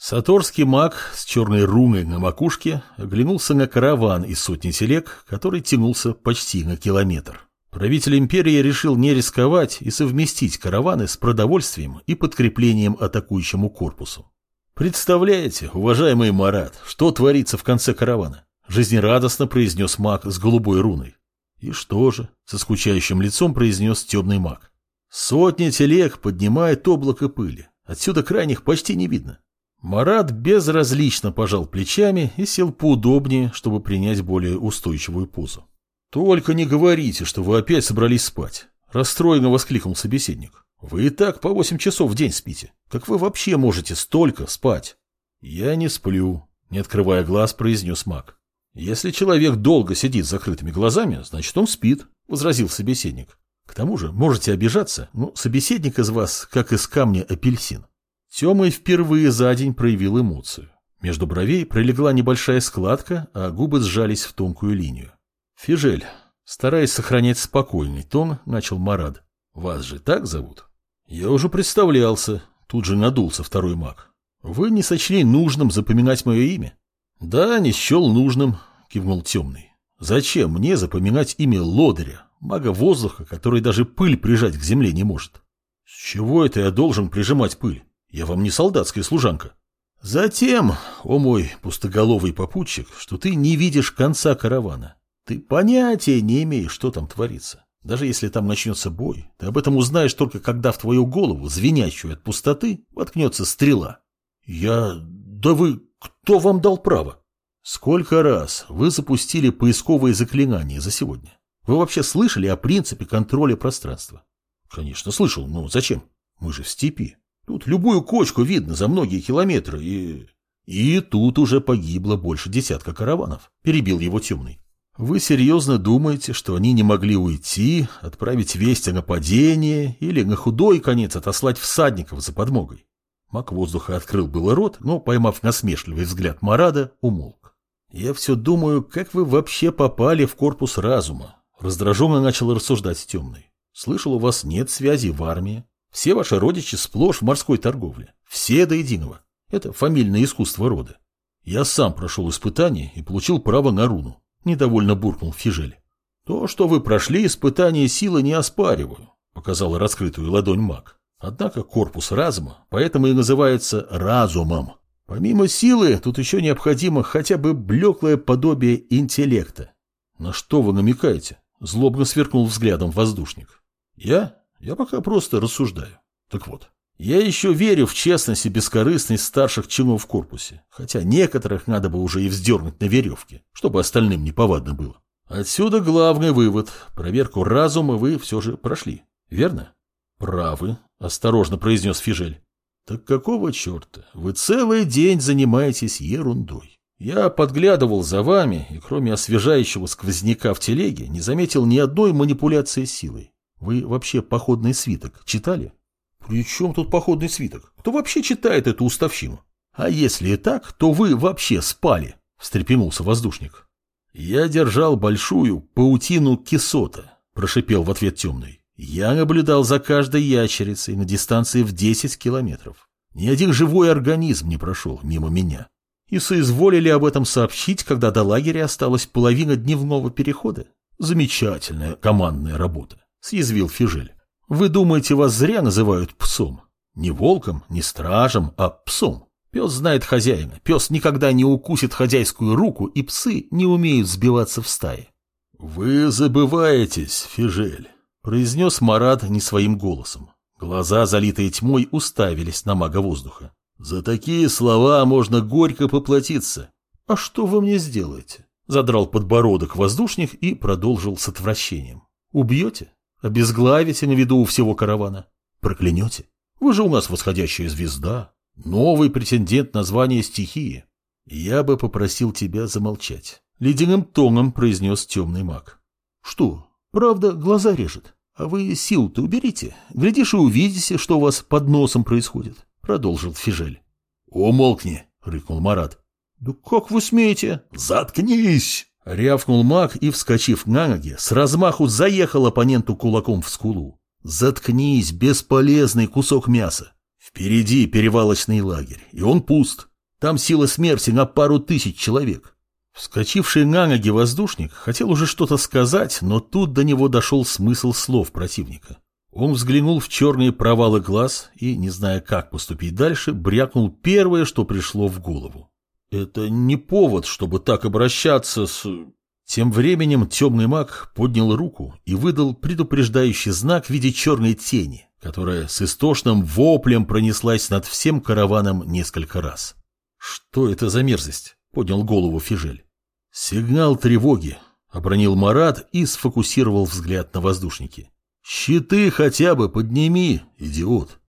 Саторский маг с черной руной на макушке оглянулся на караван из сотни телег, который тянулся почти на километр. Правитель империи решил не рисковать и совместить караваны с продовольствием и подкреплением атакующему корпусу. Представляете, уважаемый Марат, что творится в конце каравана? Жизнерадостно произнес маг с голубой руной. И что же? Со скучающим лицом произнес темный маг. Сотни телег поднимает облако пыли. Отсюда крайних почти не видно. Марат безразлично пожал плечами и сел поудобнее, чтобы принять более устойчивую позу. «Только не говорите, что вы опять собрались спать», – расстроенно воскликнул собеседник. «Вы и так по восемь часов в день спите. Как вы вообще можете столько спать?» «Я не сплю», – не открывая глаз, произнес маг. «Если человек долго сидит с закрытыми глазами, значит, он спит», – возразил собеседник. «К тому же можете обижаться, но собеседник из вас, как из камня апельсин. Тёма впервые за день проявил эмоцию. Между бровей пролегла небольшая складка, а губы сжались в тонкую линию. «Фижель», стараясь сохранять спокойный тон, начал Марад. «Вас же так зовут?» «Я уже представлялся», тут же надулся второй маг. «Вы не сочли нужным запоминать мое имя?» «Да, не счел нужным», кивнул темный. «Зачем мне запоминать имя Лодыря, мага воздуха, который даже пыль прижать к земле не может?» «С чего это я должен прижимать пыль?» Я вам не солдатская служанка. Затем, о мой пустоголовый попутчик, что ты не видишь конца каравана. Ты понятия не имеешь, что там творится. Даже если там начнется бой, ты об этом узнаешь только когда в твою голову, звенящую от пустоты, воткнется стрела. Я... Да вы... Кто вам дал право? Сколько раз вы запустили поисковые заклинания за сегодня? Вы вообще слышали о принципе контроля пространства? Конечно, слышал, но зачем? Мы же в степи. Тут любую кочку видно за многие километры, и... И тут уже погибло больше десятка караванов, перебил его темный. Вы серьезно думаете, что они не могли уйти, отправить весть о нападении или на худой конец отослать всадников за подмогой? Мак воздуха открыл было рот, но, поймав насмешливый взгляд Марада, умолк. «Я все думаю, как вы вообще попали в корпус разума?» Раздраженно начал рассуждать темный. «Слышал, у вас нет связи в армии. Все ваши родичи сплошь в морской торговле. Все до единого. Это фамильное искусство рода. Я сам прошел испытание и получил право на руну. Недовольно буркнул Фижель. То, что вы прошли испытание силы, не оспариваю, показал раскрытую ладонь маг. Однако корпус разума, поэтому и называется разумом. Помимо силы, тут еще необходимо хотя бы блеклое подобие интеллекта. На что вы намекаете? Злобно сверкнул взглядом воздушник. Я? Я пока просто рассуждаю. Так вот, я еще верю в честность и бескорыстность старших чинов в корпусе, хотя некоторых надо бы уже и вздернуть на веревке, чтобы остальным не повадно было. Отсюда главный вывод. Проверку разума вы все же прошли, верно? Правы, осторожно произнес Фижель. Так какого черта? Вы целый день занимаетесь ерундой. Я подглядывал за вами, и кроме освежающего сквозняка в телеге, не заметил ни одной манипуляции силой. Вы вообще походный свиток читали? При чем тут походный свиток? Кто вообще читает эту уставщину? А если и так, то вы вообще спали, встрепенулся воздушник. Я держал большую паутину кисота, прошипел в ответ темный. Я наблюдал за каждой ящерицей на дистанции в 10 километров. Ни один живой организм не прошел мимо меня. И соизволили об этом сообщить, когда до лагеря осталась половина дневного перехода. Замечательная командная работа. — съязвил Фижель. «Вы думаете, вас зря называют псом? Не волком, не стражем, а псом. Пес знает хозяина, пес никогда не укусит хозяйскую руку, и псы не умеют сбиваться в стае». «Вы забываетесь, Фижель», — произнес Марат не своим голосом. Глаза, залитые тьмой, уставились на мага воздуха. «За такие слова можно горько поплатиться». «А что вы мне сделаете?» Задрал подбородок воздушник и продолжил с отвращением. «Убьете? Обезглавите на виду у всего каравана. Проклянете? Вы же у нас восходящая звезда. Новый претендент на звание стихии. Я бы попросил тебя замолчать. Ледяным тоном произнес темный маг. Что? Правда, глаза режет. А вы сил-то уберите. Глядишь и увидите, что у вас под носом происходит. Продолжил Фижель. Умолкни, рыкнул Марат. Да как вы смеете? Заткнись! Рявкнул маг и, вскочив на ноги, с размаху заехал оппоненту кулаком в скулу. «Заткнись, бесполезный кусок мяса! Впереди перевалочный лагерь, и он пуст. Там сила смерти на пару тысяч человек. Вскочивший на ноги воздушник хотел уже что-то сказать, но тут до него дошел смысл слов противника. Он взглянул в черные провалы глаз и, не зная, как поступить дальше, брякнул первое, что пришло в голову. «Это не повод, чтобы так обращаться с...» Тем временем темный маг поднял руку и выдал предупреждающий знак в виде черной тени, которая с истошным воплем пронеслась над всем караваном несколько раз. «Что это за мерзость?» — поднял голову Фижель. «Сигнал тревоги», — обронил Марат и сфокусировал взгляд на воздушнике. «Щиты хотя бы подними, идиот!»